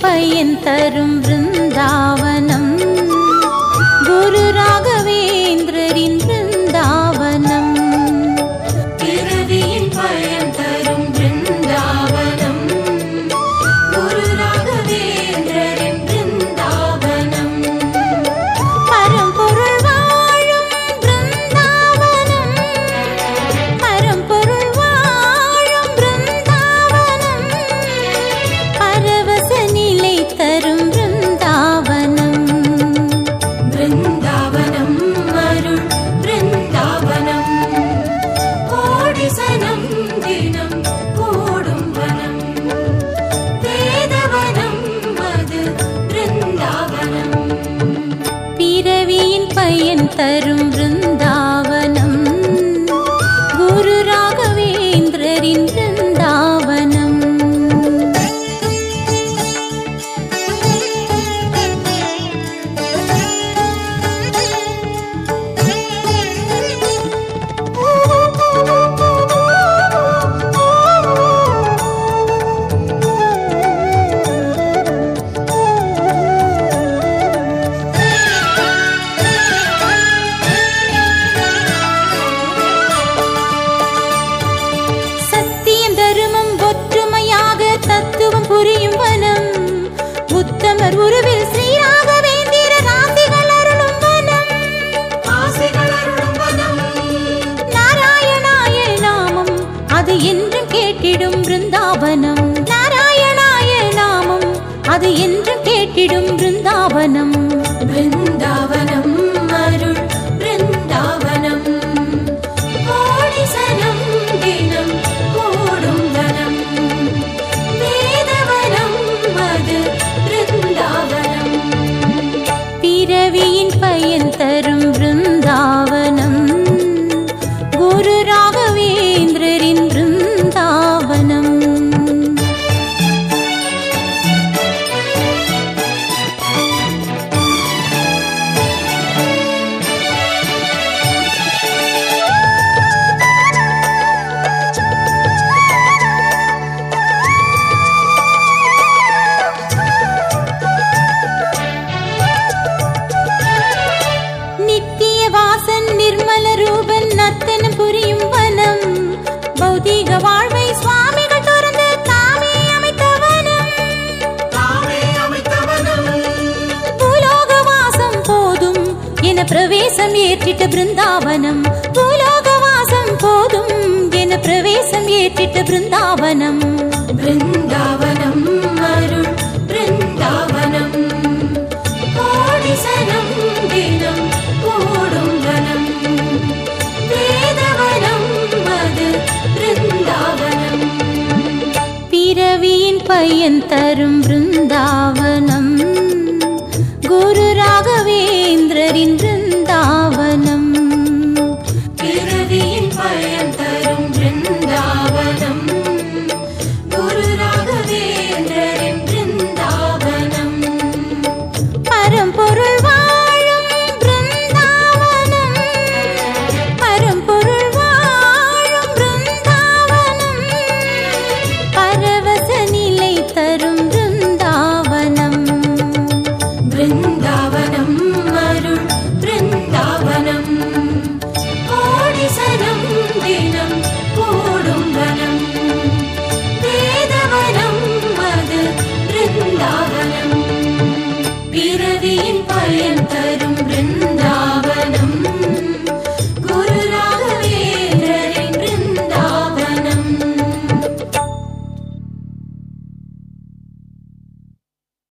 பயன் தரும் பிருந்தாவன் தரும் பிருந்தாவனம். குரு ராகவேந்திரரின் ஈஸ்வரர் உருவில் ஸ்ரீராகவேந்திர ராசிகள் அருளும் வனம். நாராயணாய நாமம் அது என்றும் கேட்டிடும் பிருந்தாவனம். நாராயணாய நாமம் அது என்றும் கேட்டிடும் பிருந்தாவனம். பிரவேசம் ஏற்றிட்டு பிருந்தாவனம். பூலோகவாசம் போதும் என பிரவேசம் ஏற்றிட்டு பிருந்தாவனம். பிருந்தாவனம் அருள் பிருந்தாவனம். கோடிசனம் தினம் கூடும் கணம் பையன் தரும் பிருந்தாவனம். குரு ராகவே கண்டறிந்து